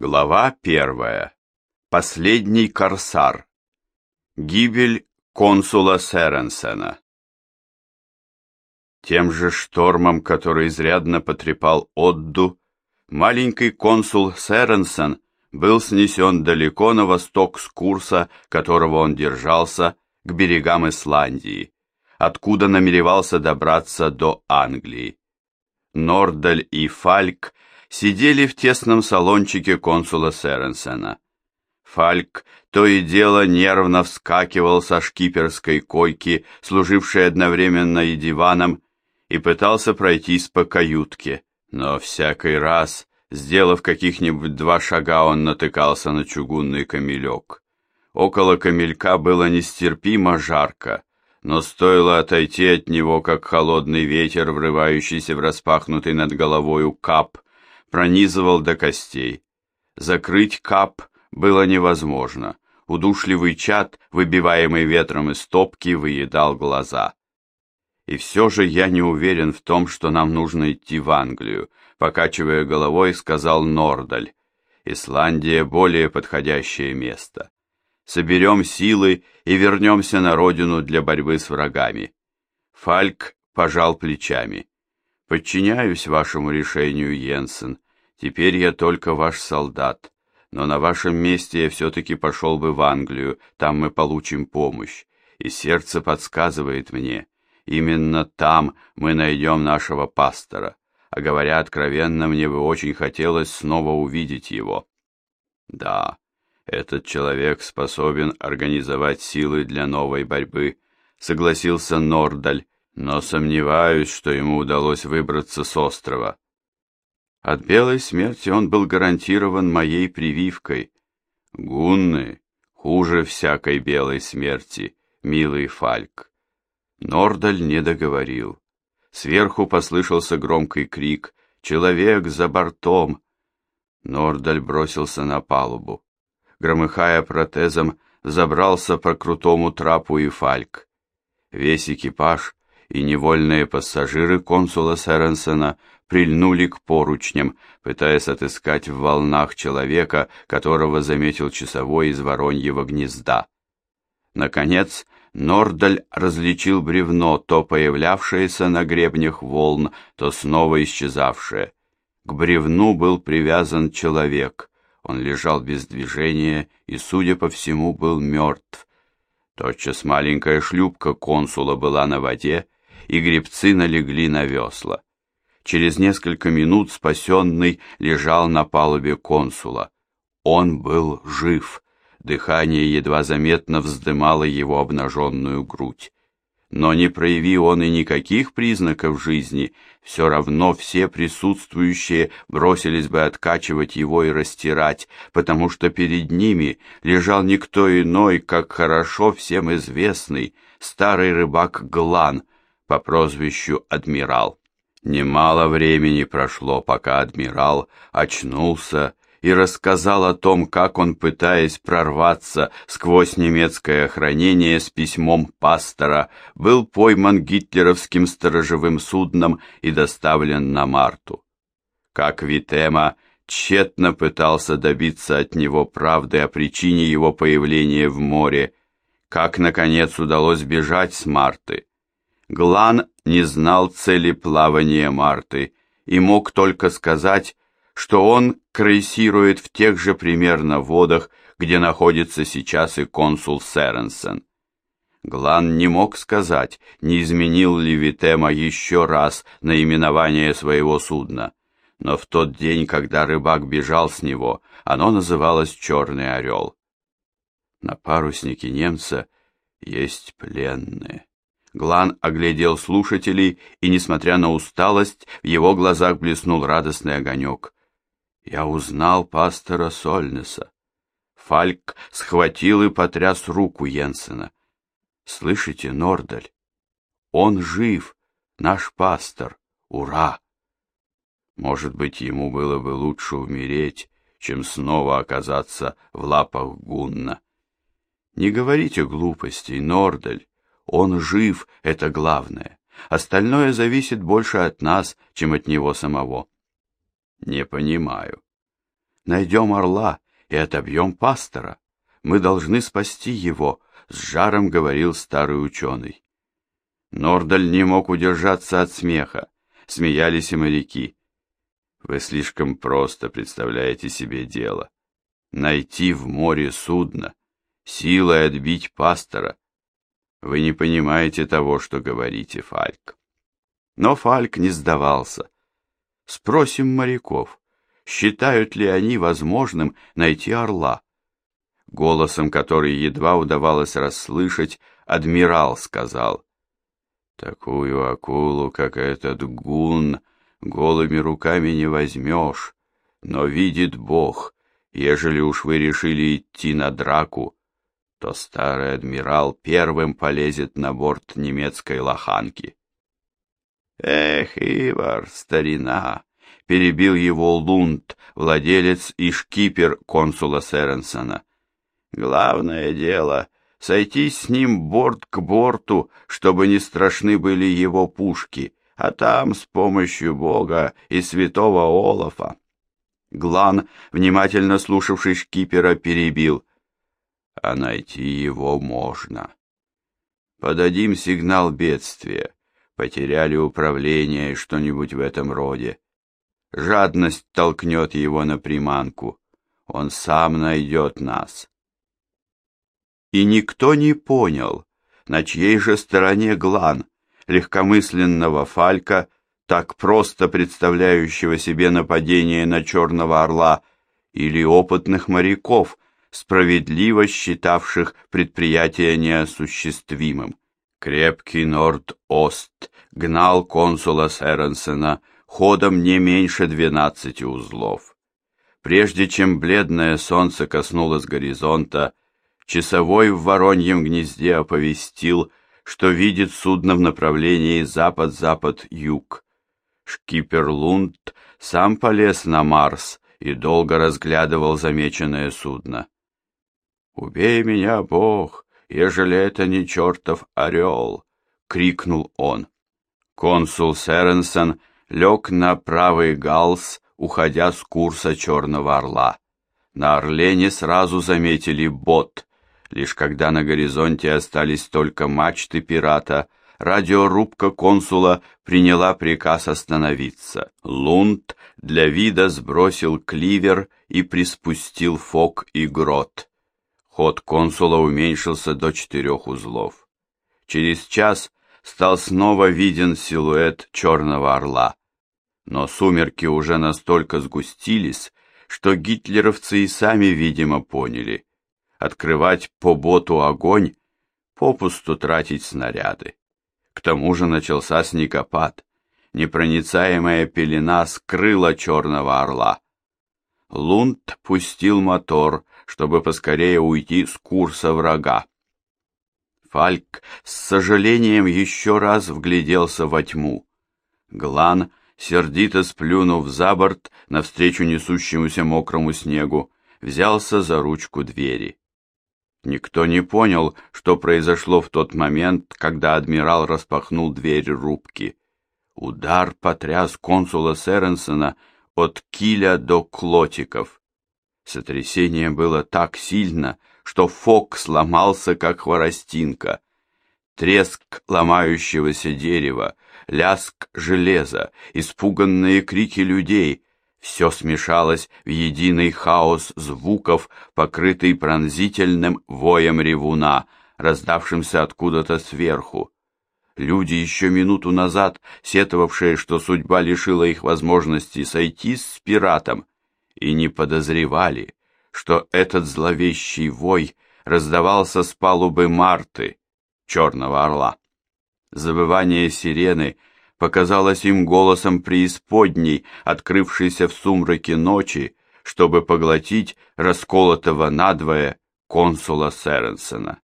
Глава первая. Последний корсар. Гибель консула Серенсена. Тем же штормом, который изрядно потрепал Отду, маленький консул Серенсен был снесен далеко на восток с курса, которого он держался, к берегам Исландии, откуда намеревался добраться до Англии. Нордаль и Фальк сидели в тесном салончике консула Серенсена. Фальк то и дело нервно вскакивал со шкиперской койки, служившей одновременно и диваном, и пытался пройтись по каютке, но всякий раз, сделав каких-нибудь два шага, он натыкался на чугунный камелек. Около камелька было нестерпимо жарко, но стоило отойти от него, как холодный ветер, врывающийся в распахнутый над головою кап, пронизывал до костей. Закрыть кап было невозможно. Удушливый чад, выбиваемый ветром из топки, выедал глаза. И все же я не уверен в том, что нам нужно идти в Англию, покачивая головой, сказал Нордаль. Исландия более подходящее место. Соберем силы и вернемся на родину для борьбы с врагами. Фальк пожал плечами. Подчиняюсь вашему решению, Йенсен. Теперь я только ваш солдат. Но на вашем месте я все-таки пошел бы в Англию, там мы получим помощь. И сердце подсказывает мне, именно там мы найдем нашего пастора. А говоря откровенно, мне бы очень хотелось снова увидеть его. Да, этот человек способен организовать силы для новой борьбы, согласился Нордаль, но сомневаюсь, что ему удалось выбраться с острова. От белой смерти он был гарантирован моей прививкой. Гунны хуже всякой белой смерти, милый Фальк. Нордаль не договорил. Сверху послышался громкий крик «Человек за бортом!». Нордаль бросился на палубу. Громыхая протезом, забрался по крутому трапу и Фальк. Весь экипаж и невольные пассажиры консула Сэренсона прильнули к поручням, пытаясь отыскать в волнах человека, которого заметил часовой из вороньего гнезда. Наконец, Нордаль различил бревно, то появлявшееся на гребнях волн, то снова исчезавшее. К бревну был привязан человек. Он лежал без движения и, судя по всему, был мертв. Тотчас маленькая шлюпка консула была на воде, и гребцы налегли на весла. Через несколько минут спасенный лежал на палубе консула. Он был жив, дыхание едва заметно вздымало его обнаженную грудь. Но не прояви он и никаких признаков жизни, все равно все присутствующие бросились бы откачивать его и растирать, потому что перед ними лежал никто иной, как хорошо всем известный старый рыбак Глан — по прозвищу Адмирал. Немало времени прошло, пока адмирал очнулся и рассказал о том, как он, пытаясь прорваться сквозь немецкое охранение с письмом пастора, был пойман гитлеровским сторожевым судном и доставлен на Марту. Как Витема тщетно пытался добиться от него правды о причине его появления в море, как, наконец, удалось бежать с Марты, Глан не знал цели плавания Марты и мог только сказать, что он крейсирует в тех же примерно водах, где находится сейчас и консул Серенсен. Глан не мог сказать, не изменил ли Витема еще раз наименование своего судна, но в тот день, когда рыбак бежал с него, оно называлось «Черный орел». На паруснике немца есть пленные. Глан оглядел слушателей, и, несмотря на усталость, в его глазах блеснул радостный огонек. «Я узнал пастора Сольнеса». Фальк схватил и потряс руку Йенсена. «Слышите, Нордаль? Он жив, наш пастор. Ура!» Может быть, ему было бы лучше умереть, чем снова оказаться в лапах Гунна. Не говорите глупостей, Нордаль. Он жив, это главное. Остальное зависит больше от нас, чем от него самого. Не понимаю. Найдем орла и отобьем пастора. Мы должны спасти его, — с жаром говорил старый ученый. Нордаль не мог удержаться от смеха. Смеялись и моряки. Вы слишком просто представляете себе дело. Найти в море судно, силой отбить пастора. Вы не понимаете того, что говорите, Фальк. Но Фальк не сдавался. Спросим моряков, считают ли они возможным найти орла. Голосом, который едва удавалось расслышать, адмирал сказал, «Такую акулу, как этот гун, голыми руками не возьмешь, но видит Бог, ежели уж вы решили идти на драку, то старый адмирал первым полезет на борт немецкой лоханки. Эх, Ивар, старина, перебил его Лунд, владелец и шкипер консула Сэренсона. Главное дело — сойтись с ним борт к борту, чтобы не страшны были его пушки, а там с помощью Бога и святого Олафа. Глан, внимательно слушавший шкипера, перебил а найти его можно. Подадим сигнал бедствия, потеряли управление и что-нибудь в этом роде. Жадность толкнет его на приманку, он сам найдет нас. И никто не понял, на чьей же стороне Глан, легкомысленного Фалька, так просто представляющего себе нападение на Черного Орла, или опытных моряков, справедливо считавших предприятие неосуществимым. Крепкий Норд-Ост гнал консула Сэренсена ходом не меньше двенадцати узлов. Прежде чем бледное солнце коснулось горизонта, часовой в вороньем гнезде оповестил, что видит судно в направлении запад-запад-юг. Шкипер Лунд сам полез на Марс и долго разглядывал замеченное судно. «Убей меня, Бог, ежели это не чертов орел!» — крикнул он. Консул Сэренсон лег на правый галс, уходя с курса Черного Орла. На Орле не сразу заметили бот. Лишь когда на горизонте остались только мачты пирата, радиорубка консула приняла приказ остановиться. Лунд для вида сбросил кливер и приспустил фок и грот. Ход консула уменьшился до четырех узлов. Через час стал снова виден силуэт черного орла. Но сумерки уже настолько сгустились, что гитлеровцы и сами, видимо, поняли. Открывать по боту огонь, попусту тратить снаряды. К тому же начался снегопад. Непроницаемая пелена скрыла черного орла. Лунд пустил мотор, чтобы поскорее уйти с курса врага. Фальк с сожалением еще раз вгляделся во тьму. Глан, сердито сплюнув за борт навстречу несущемуся мокрому снегу, взялся за ручку двери. Никто не понял, что произошло в тот момент, когда адмирал распахнул дверь рубки. Удар потряс консула Сэренсона от киля до клотиков. Сотрясение было так сильно, что фок сломался, как хворостинка. Треск ломающегося дерева, ляск железа, испуганные крики людей — все смешалось в единый хаос звуков, покрытый пронзительным воем ревуна, раздавшимся откуда-то сверху. Люди, еще минуту назад сетовавшие, что судьба лишила их возможности сойти с пиратом, и не подозревали, что этот зловещий вой раздавался с палубы Марты, Черного Орла. Забывание сирены показалось им голосом преисподней, открывшейся в сумраке ночи, чтобы поглотить расколотого надвое консула Сэренсона.